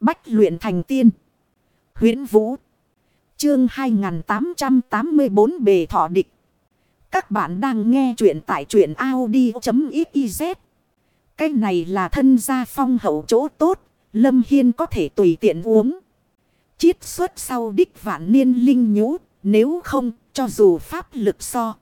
Bách luyện thành tiên. huyễn Vũ. Chương 2884 bề thọ địch. Các bạn đang nghe truyện tại truyện Audi.xyz. Cái này là thân gia phong hậu chỗ tốt. Lâm Hiên có thể tùy tiện uống. Chiết xuất sau đích vạn niên linh nhũ. Nếu không, cho dù pháp lực so.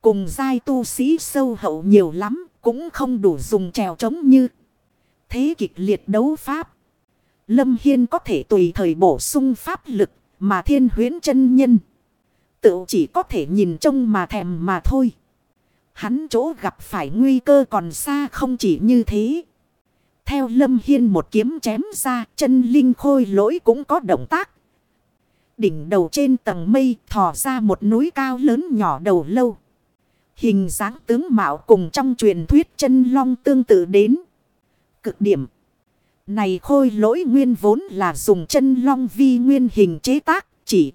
Cùng giai tu sĩ sâu hậu nhiều lắm. Cũng không đủ dùng trèo trống như. Thế kịch liệt đấu pháp. Lâm Hiên có thể tùy thời bổ sung pháp lực mà thiên huyến chân nhân. Tự chỉ có thể nhìn trông mà thèm mà thôi. Hắn chỗ gặp phải nguy cơ còn xa không chỉ như thế. Theo Lâm Hiên một kiếm chém ra, chân linh khôi lỗi cũng có động tác. Đỉnh đầu trên tầng mây thò ra một núi cao lớn nhỏ đầu lâu. Hình dáng tướng mạo cùng trong truyền thuyết chân long tương tự đến. Cực điểm. Này khôi lỗi nguyên vốn là dùng chân long vi nguyên hình chế tác, chỉ.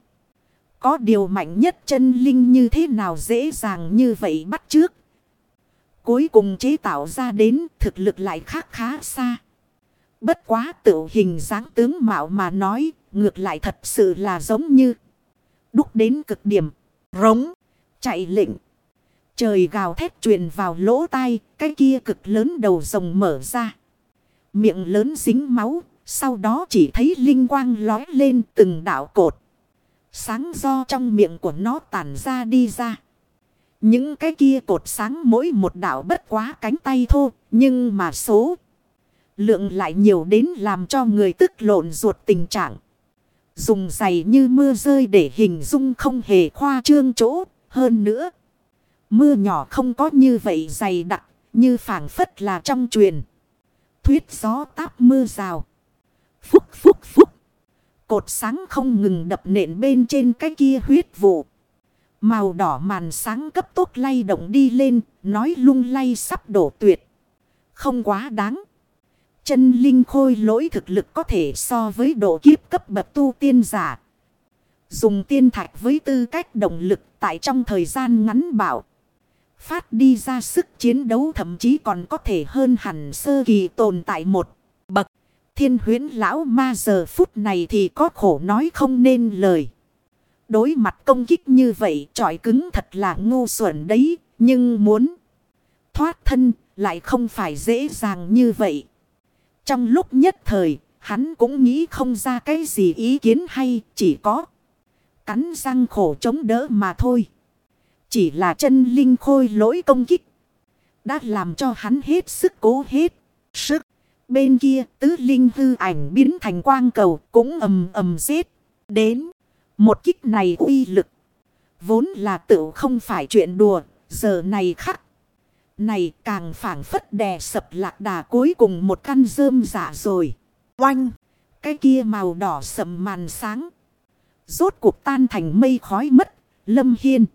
Có điều mạnh nhất chân linh như thế nào dễ dàng như vậy bắt trước. Cuối cùng chế tạo ra đến thực lực lại khác khá xa. Bất quá tự hình dáng tướng mạo mà nói, ngược lại thật sự là giống như. Đúc đến cực điểm. Rống. Chạy lệnh. Trời gào thét truyền vào lỗ tai. Cái kia cực lớn đầu rồng mở ra. Miệng lớn dính máu. Sau đó chỉ thấy linh quang lói lên từng đảo cột. Sáng do trong miệng của nó tản ra đi ra. Những cái kia cột sáng mỗi một đảo bất quá cánh tay thô. Nhưng mà số lượng lại nhiều đến làm cho người tức lộn ruột tình trạng. Dùng giày như mưa rơi để hình dung không hề khoa trương chỗ. Hơn nữa. Mưa nhỏ không có như vậy dày đặc. Như phảng phất là trong truyền. Thuyết gió táp mưa rào. Phúc phúc phúc. Cột sáng không ngừng đập nện bên trên cái kia huyết vụ. Màu đỏ màn sáng cấp tốt lay động đi lên. Nói lung lay sắp đổ tuyệt. Không quá đáng. Chân linh khôi lỗi thực lực có thể so với độ kiếp cấp bậc tu tiên giả. Dùng tiên thạch với tư cách động lực tại trong thời gian ngắn bảo. Phát đi ra sức chiến đấu thậm chí còn có thể hơn hẳn sơ kỳ tồn tại một bậc. Thiên huyến lão ma giờ phút này thì có khổ nói không nên lời. Đối mặt công kích như vậy trọi cứng thật là ngu xuẩn đấy. Nhưng muốn thoát thân lại không phải dễ dàng như vậy. Trong lúc nhất thời, hắn cũng nghĩ không ra cái gì ý kiến hay, chỉ có cắn răng khổ chống đỡ mà thôi. Chỉ là chân linh khôi lỗi công kích. Đã làm cho hắn hết sức cố hết. Sức. Bên kia, tứ linh hư ảnh biến thành quang cầu cũng ầm ầm giết. Đến. Một kích này uy lực. Vốn là tự không phải chuyện đùa. Giờ này khắc. Này càng phản phất đè sập lạc đà cuối cùng một căn rơm giả rồi. Oanh! Cái kia màu đỏ sầm màn sáng. Rốt cuộc tan thành mây khói mất. Lâm Hiên.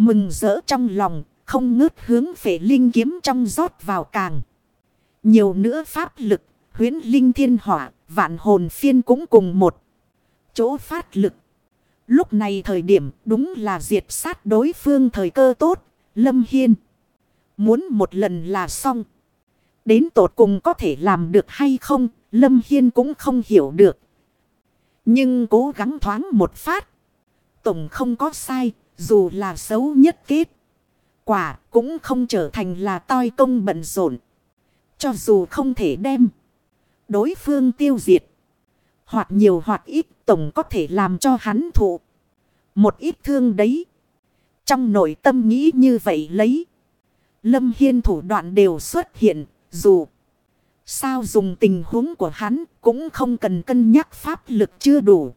Mừng rỡ trong lòng. Không ngớt hướng phệ linh kiếm trong rót vào càng. Nhiều nữa pháp lực. Huyến linh thiên hỏa. Vạn hồn phiên cũng cùng một. Chỗ phát lực. Lúc này thời điểm đúng là diệt sát đối phương thời cơ tốt. Lâm Hiên. Muốn một lần là xong. Đến tột cùng có thể làm được hay không, Lâm Hiên cũng không hiểu được. Nhưng cố gắng thoáng một phát. Tổng không có sai, dù là xấu nhất kết. Quả cũng không trở thành là toi công bận rộn. Cho dù không thể đem đối phương tiêu diệt. Hoặc nhiều hoặc ít tổng có thể làm cho hắn thụ. Một ít thương đấy. Trong nội tâm nghĩ như vậy lấy. Lâm Hiên thủ đoạn đều xuất hiện, dù sao dùng tình huống của hắn cũng không cần cân nhắc pháp lực chưa đủ.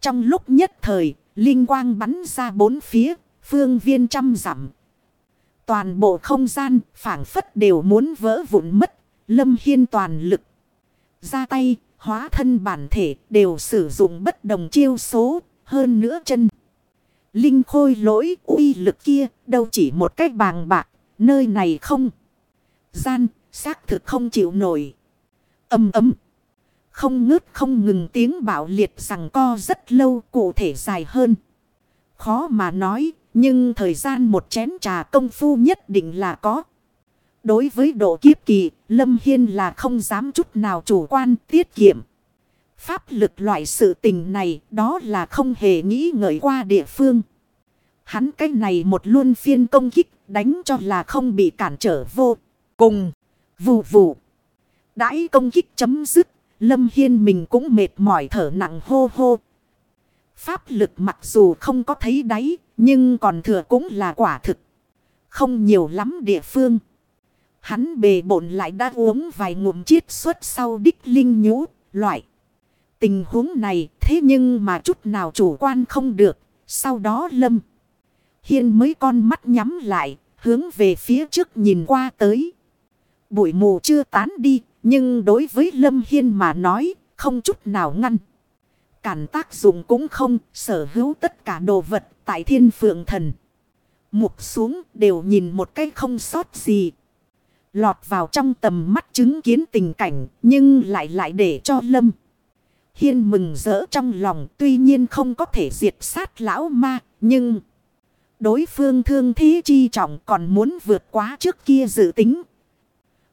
Trong lúc nhất thời, linh quang bắn ra bốn phía, phương viên trăm dặm. Toàn bộ không gian phản phất đều muốn vỡ vụn mất, Lâm Hiên toàn lực. Ra tay, hóa thân bản thể đều sử dụng bất đồng chiêu số, hơn nữa chân. Linh khôi lỗi uy lực kia đâu chỉ một cách bàng bạc Nơi này không. Gian, xác thực không chịu nổi. Âm ấm. Không ngớt không ngừng tiếng bạo liệt rằng co rất lâu cụ thể dài hơn. Khó mà nói, nhưng thời gian một chén trà công phu nhất định là có. Đối với độ kiếp kỳ, Lâm Hiên là không dám chút nào chủ quan tiết kiệm. Pháp lực loại sự tình này đó là không hề nghĩ ngợi qua địa phương. Hắn cái này một luôn phiên công kích đánh cho là không bị cản trở vô cùng. Vù vù. Đãi công kích chấm dứt. Lâm Hiên mình cũng mệt mỏi thở nặng hô hô. Pháp lực mặc dù không có thấy đáy. Nhưng còn thừa cũng là quả thực. Không nhiều lắm địa phương. Hắn bề bộn lại đã uống vài ngụm chiết xuất sau đích linh nhũ. Loại. Tình huống này thế nhưng mà chút nào chủ quan không được. Sau đó Lâm. Hiên mới con mắt nhắm lại. Hướng về phía trước nhìn qua tới. Bụi mù chưa tán đi. Nhưng đối với Lâm Hiên mà nói. Không chút nào ngăn. Cản tác dụng cũng không. Sở hữu tất cả đồ vật tại thiên phượng thần. Mục xuống đều nhìn một cái không sót gì. Lọt vào trong tầm mắt chứng kiến tình cảnh. Nhưng lại lại để cho Lâm. Hiên mừng rỡ trong lòng tuy nhiên không có thể diệt sát lão ma, nhưng đối phương thương thế chi trọng còn muốn vượt quá trước kia dự tính.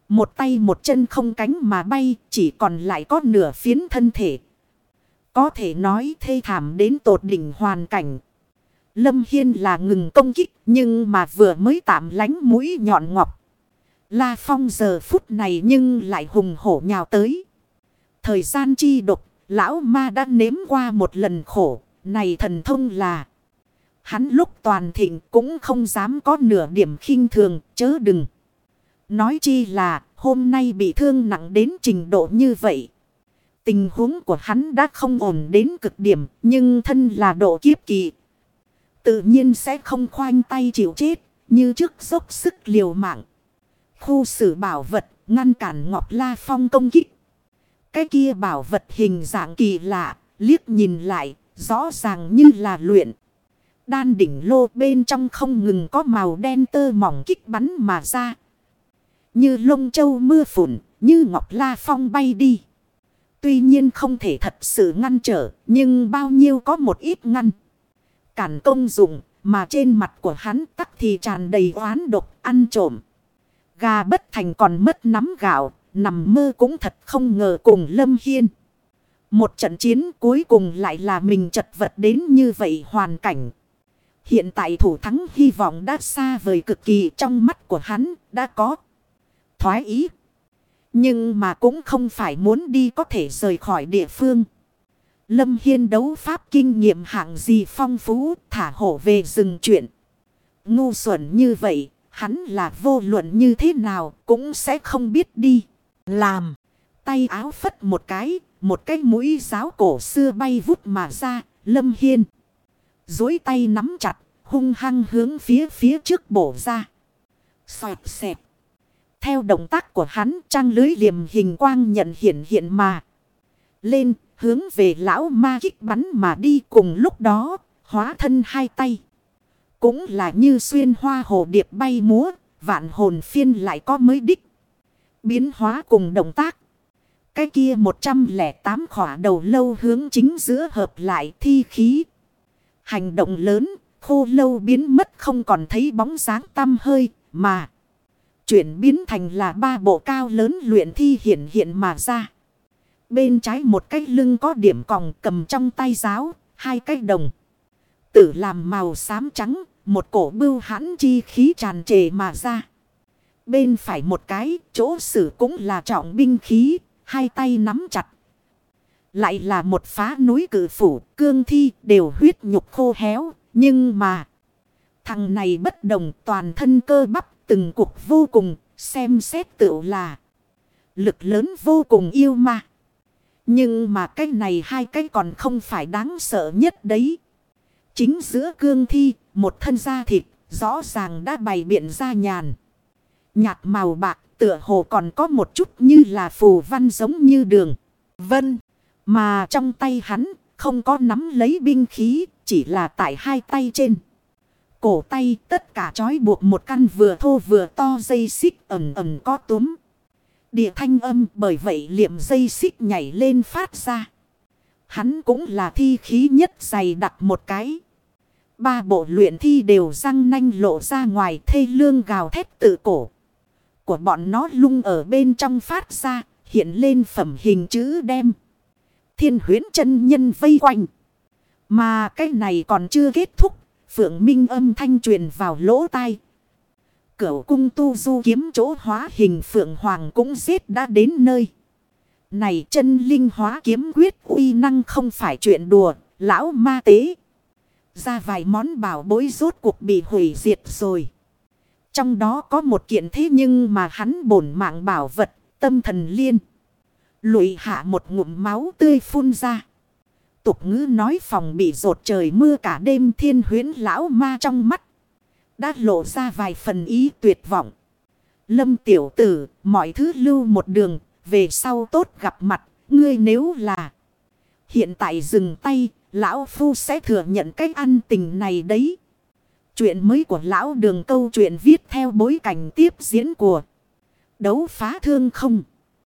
Một tay một chân không cánh mà bay, chỉ còn lại có nửa phiến thân thể. Có thể nói thê thảm đến tột đỉnh hoàn cảnh. Lâm Hiên là ngừng công kích nhưng mà vừa mới tạm lánh mũi nhọn ngọc. La Phong giờ phút này nhưng lại hùng hổ nhào tới. Thời gian chi độc Lão ma đã nếm qua một lần khổ. Này thần thông là. Hắn lúc toàn thịnh cũng không dám có nửa điểm khinh thường chớ đừng. Nói chi là hôm nay bị thương nặng đến trình độ như vậy. Tình huống của hắn đã không ổn đến cực điểm nhưng thân là độ kiếp kỳ. Tự nhiên sẽ không khoanh tay chịu chết như trước dốc sức liều mạng. Khu xử bảo vật ngăn cản Ngọc La Phong công kích. Cái kia bảo vật hình dạng kỳ lạ, liếc nhìn lại, rõ ràng như là luyện. Đan đỉnh lô bên trong không ngừng có màu đen tơ mỏng kích bắn mà ra. Như lông châu mưa phùn, như ngọc la phong bay đi. Tuy nhiên không thể thật sự ngăn trở, nhưng bao nhiêu có một ít ngăn. Cản công dụng, mà trên mặt của hắn tắc thì tràn đầy oán độc ăn trộm. Gà bất thành còn mất nắm gạo, nằm mơ cũng thật không ngờ cùng Lâm Hiên. Một trận chiến cuối cùng lại là mình chật vật đến như vậy hoàn cảnh. Hiện tại thủ thắng hy vọng đã xa vời cực kỳ trong mắt của hắn đã có thoái ý. Nhưng mà cũng không phải muốn đi có thể rời khỏi địa phương. Lâm Hiên đấu pháp kinh nghiệm hạng gì phong phú thả hổ về rừng chuyện. Ngu xuẩn như vậy, hắn là vô luận như thế nào cũng sẽ không biết đi. Làm. Tay áo phất một cái. Một cái mũi giáo cổ xưa bay vút mà ra. Lâm Hiên. Dối tay nắm chặt. Hung hăng hướng phía phía trước bổ ra. Xoẹt xẹp. Theo động tác của hắn trang lưới liềm hình quang nhận hiện hiện mà. Lên hướng về lão ma kích bắn mà đi cùng lúc đó. Hóa thân hai tay. Cũng là như xuyên hoa hồ điệp bay múa. Vạn hồn phiên lại có mới đích biến hóa cùng động tác. Cái kia 108 khỏa đầu lâu hướng chính giữa hợp lại thi khí. Hành động lớn, khô lâu biến mất không còn thấy bóng dáng tăm hơi, mà. Chuyển biến thành là ba bộ cao lớn luyện thi hiện hiện mà ra. Bên trái một cái lưng có điểm còng cầm trong tay giáo, hai cái đồng. Tử làm màu xám trắng, một cổ bưu hãn chi khí tràn trề mà ra. Bên phải một cái, chỗ sử cũng là trọng binh khí, hai tay nắm chặt. Lại là một phá núi cử phủ, cương thi đều huyết nhục khô héo, nhưng mà... Thằng này bất đồng toàn thân cơ bắp từng cục vô cùng, xem xét tựu là lực lớn vô cùng yêu ma Nhưng mà cái này hai cái còn không phải đáng sợ nhất đấy. Chính giữa cương thi, một thân da thịt, rõ ràng đã bày biện ra nhàn. Nhạt màu bạc tựa hồ còn có một chút như là phù văn giống như đường. Vân. Mà trong tay hắn không có nắm lấy binh khí. Chỉ là tại hai tay trên. Cổ tay tất cả trói buộc một căn vừa thô vừa to dây xích ẩm ẩm có túm. Địa thanh âm bởi vậy liệm dây xích nhảy lên phát ra. Hắn cũng là thi khí nhất dày đặt một cái. Ba bộ luyện thi đều răng nanh lộ ra ngoài thê lương gào thét tự cổ của bọn nó lung ở bên trong phát ra, hiện lên phẩm hình chữ đem. Thiên huyến chân nhân vây quanh. Mà cái này còn chưa kết thúc. Phượng Minh âm thanh truyền vào lỗ tai. Cửu cung tu du kiếm chỗ hóa hình Phượng Hoàng cũng giết đã đến nơi. Này chân linh hóa kiếm quyết uy năng không phải chuyện đùa, lão ma tế. Ra vài món bảo bối rốt cuộc bị hủy diệt rồi. Trong đó có một kiện thế nhưng mà hắn bổn mạng bảo vật, tâm thần liên. Lụy hạ một ngụm máu tươi phun ra. Tục ngữ nói phòng bị rột trời mưa cả đêm thiên huyến lão ma trong mắt. Đã lộ ra vài phần ý tuyệt vọng. Lâm tiểu tử, mọi thứ lưu một đường, về sau tốt gặp mặt, ngươi nếu là hiện tại dừng tay, lão phu sẽ thừa nhận cách ăn tình này đấy. Chuyện mới của lão đường câu chuyện viết theo bối cảnh tiếp diễn của đấu phá thương không.